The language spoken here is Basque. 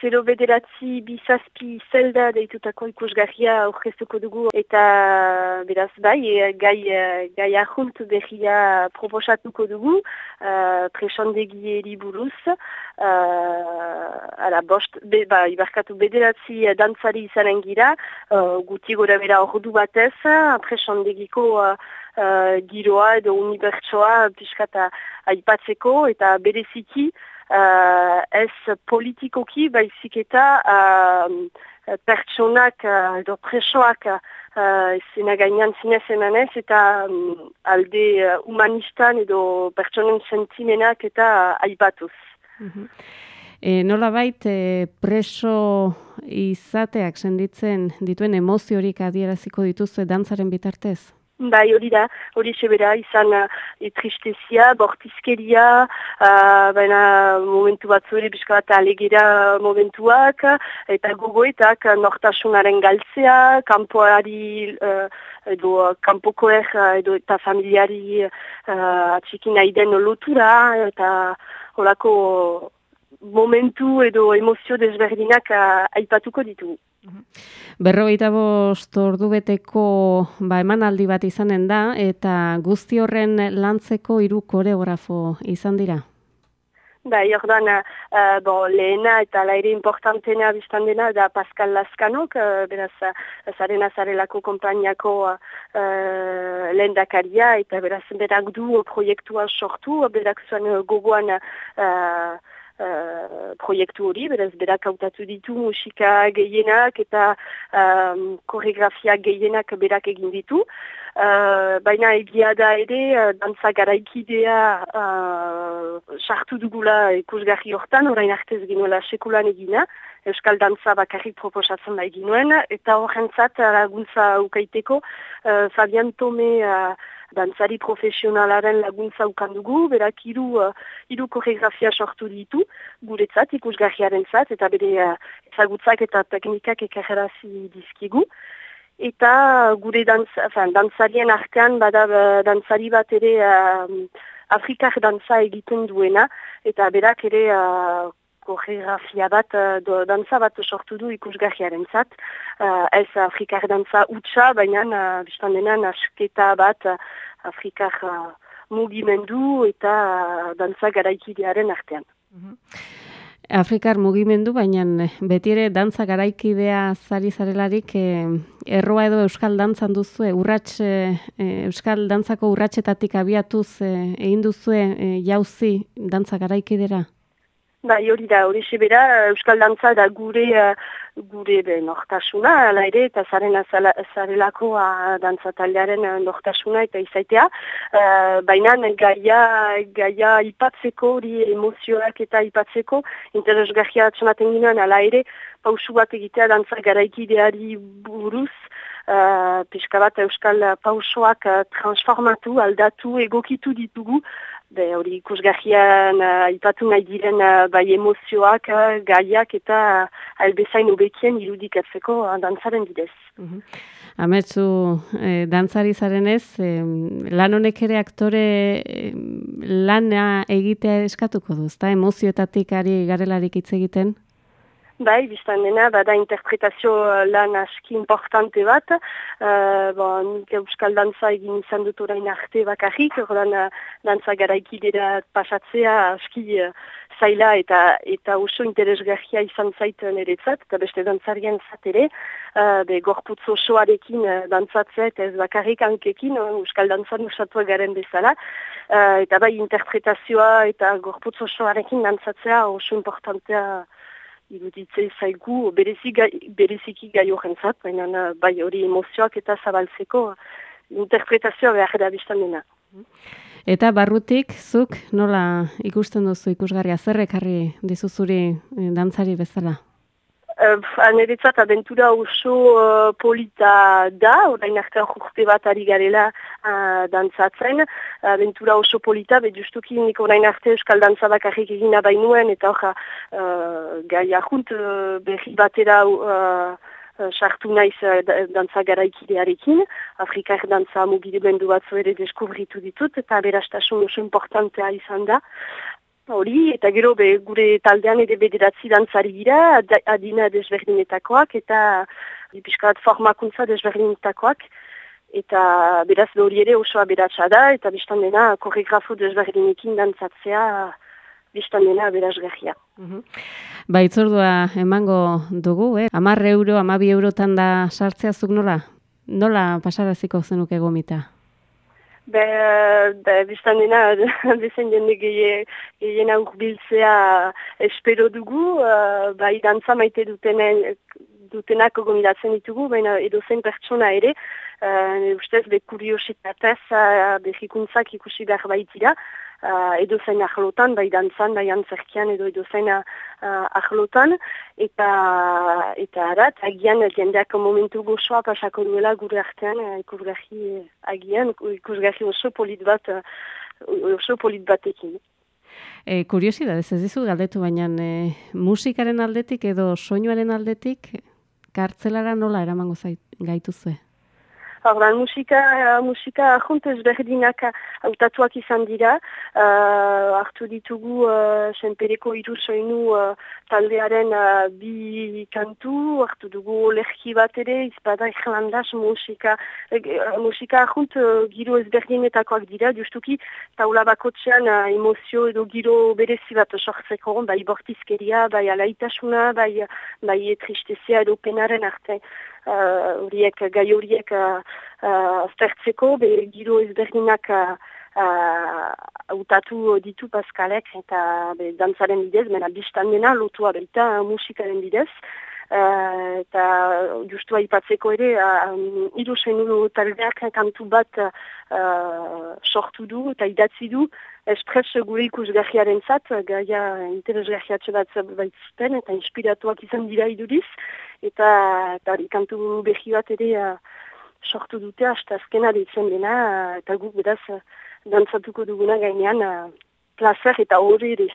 zero bederatzi bizazpi zelda deitutako ikusgarria aurkeztuko dugu. Eta beraz bai, gai, gai ahunt behia proposatuko dugu uh, presondegi eriburuz uh, ala bost, be, ba, ibarkatu bederatzi dantzari izanen gira. Uh, guti gora bera ordu batez presondegiko uh, uh, giroa edo unibertsoa piskata aipatzeko eta bereziki uh, ez politikoki baizik eta uh, pertsonak uh, edo presoak uh, zena gainan zinez emanez eta um, alde uh, humanistan edo pertsonen sentimenak eta uh, aipatuz. -hmm. E, nola bait, e, preso izateak senditzen dituen emoziorik adieraziko dituzue dantzaren bitartez? Bai, hori da, hori sebera, izan uh, tristezia, bortizkeria, uh, baina momentu bat zure bizka bat alegera momentuak, eta gogoetak nortasunaren galtzea, kampoari, uh, edo kampokoer, edo eta familiari uh, atxikin nahi lotura, eta horako momentu edo emozio desberdinak uh, aipatuko ditugu. Berrogeita bost ordu beteko ba, emanaldi bat izanen da, eta guzti horren lantzeko hiru koreografo izan dira? Ba, jordan, uh, bo, lehena eta laire importantena biztan dena da Pascal Laskanok, uh, beraz, zaren azarelako kompainiako uh, lehen dakaria, eta beraz, berak du proiektua sortu, berak zuen gogoan uh, uh, proiektu hori, beraz berak hautatu ditu musika gehienak eta um, koreografia gehienak berak egin ditu. Uh, baina egia da ere, uh, dantza garaikidea sartu uh, dugula ikusgarri hortan, orain artez ginuela sekulan egina, Euskal Dantza bakarrik proposatzen da eginuen, eta horrentzat laguntza ukaiteko uh, Fabian Tome uh, dantzari profesionalaren laguntza ukandugu, berak iru, uh, koreografia sortu ditu, guretzat, ikusgarriaren zat, eta bere uh, ezagutzak eta teknikak ekarrazi dizkigu. Eta gure dantz, enfin, dantzarien artean, bada uh, dantzari bat ere uh, Afrikar dantza egiten duena, eta berak ere uh, koreografia bat, do, dantza bat sortu du ikusgarriaren zat. Uh, ez Afrikar dantza utxa, baina uh, biztan denan asketa bat Afrikar uh, mugimendu eta uh, dantza garaikidearen artean. Mhm. Afrikar mugimendu, baina beti ere dantza garaikidea zari zarelarik eh, erroa edo euskal dantzan duzue, urrats, eh, euskal dantzako urratsetatik abiatuz eh, egin duzue eh, jauzi dantza garaikidera? Bai, hori da, hori sebera, Euskal Dantza da gure, uh, gure nortasuna, ala ere, eta zaren azarelako uh, dantza taldearen uh, nortasuna eta izaitea. Uh, Baina gaia, gaia ipatzeko, hori emozioak eta ipatzeko, interesgarria atxamaten ginen, ala ere, pausu bat egitea dantza garaikideari buruz, uh, pixka bat Euskal pausoak transformatu, aldatu, egokitu ditugu, Be, hori ikusgahian uh, ipatu nahi diren uh, bai emozioak, uh, gaiak eta albezain obekien irudikatzeko dantzaren bidez. Mm -hmm. Ametzu, eh, dantzari zaren ez, eh, lan honek ere aktore eh, lana egitea eskatuko du, ezta emozioetatik ari garelarik hitz egiten? Bai, biztan dena, bada interpretazio uh, lan aski importante bat. Uh, bon, nik euskal dantza egin izan dut orain arte bakarrik, ordan uh, dantza garaikidera pasatzea aski uh, zaila eta eta oso interesgarria izan zaiten eretzat, eta beste dantzarien zatere, uh, be gorputz osoarekin uh, dantzatzea eta ez bakarrik hankekin, uh, euskal dantzan usatua garen bezala, uh, eta bai interpretazioa eta gorputz osoarekin dantzatzea oso importantea iruditze zaigu berezi gai, bereziki gai horren zat, baina bai hori emozioak eta zabaltzeko interpretazioa behar da dena. Eta barrutik, zuk nola ikusten duzu ikusgarria zerrekarri dizuzuri eh, dantzari bezala? Uh, Aneretzat abentura oso uh, polita da, orain artean jurte bat ari garela uh, dantzatzen. Abentura oso polita, bet justuki nik orain arte euskal dantza bakarrik egina bainuen, eta hor uh, gai ahunt uh, berri batera uh, sartu naiz dantza garaikidearekin. Afrikar dantza mugimendu batzu ere deskubritu ditut, eta berastasun oso importantea izan da. Hori, eta gero be, gure taldean ere bederatzi dantzari gira, adina desberdinetakoak, eta piskat formakuntza desberdinetakoak, eta beraz hori ere osoa beratsa da, eta biztan dena koregrafo desberdinekin dantzatzea, biztan dena berazgahia. Mm Ba, itzordua emango dugu, eh? Amarre euro, amabi eurotan da sartzea zuk nola? Nola pasaraziko zenuke gomita? Be, be biztan dena, bezen jende gehiena urbiltzea espero dugu, uh, bai dantza maite dutenen, dutenak gomidatzen ditugu, baina edo zen pertsona ere, uh, ustez be kuriositatez uh, behikuntzak ikusi behar baitira, uh, edo zen ahlotan, bai dantzan, bai antzerkian edo edo zen uh, ahlotan, eta eta arat, agian jendeak momentu gozoa pasako duela gure artean, ikusgahi agian, ikusgahi oso polit bat, oso polit batekin. E, kuriosidad, ez ez dizu galdetu, baina e, musikaren aldetik edo soinuaren aldetik, kartzelara nola eramango gaituzue? Ordan, musika, musika juntez berdinak autatuak izan dira. Uh, hartu ditugu uh, senpereko iru soinu uh, taldearen uh, bi kantu. Hartu dugu lerki bat ere, izpada irlandaz musika. Uh, musika junt uh, giro ezberdinetakoak dira. Justuki taula bakotxean uh, emozio edo giro berezi bat sortzeko. Bai bortizkeria, bai alaitasuna, bai, bai tristezia edo penaren arte horiek, uh, gai horiek uh, uh, be giro ezberdinak uh, uh, ditu paskalek eta be, dantzaren bidez, mena biztan dena lotua baita musikaren bidez. Uh, eta justu aipatzeko ere, uh, um, iru taldeak kantu bat uh, sortu du eta idatzi du, espres gure ikusgahiaren zat, gaia interesgahiatxe bat baitzuten eta inspiratuak izan dira iduriz, eta, eta kantu behi bat ere uh, sortu dute, hasta azkena ditzen dena, eta guk beraz dantzatuko duguna gainean placer eta hori ere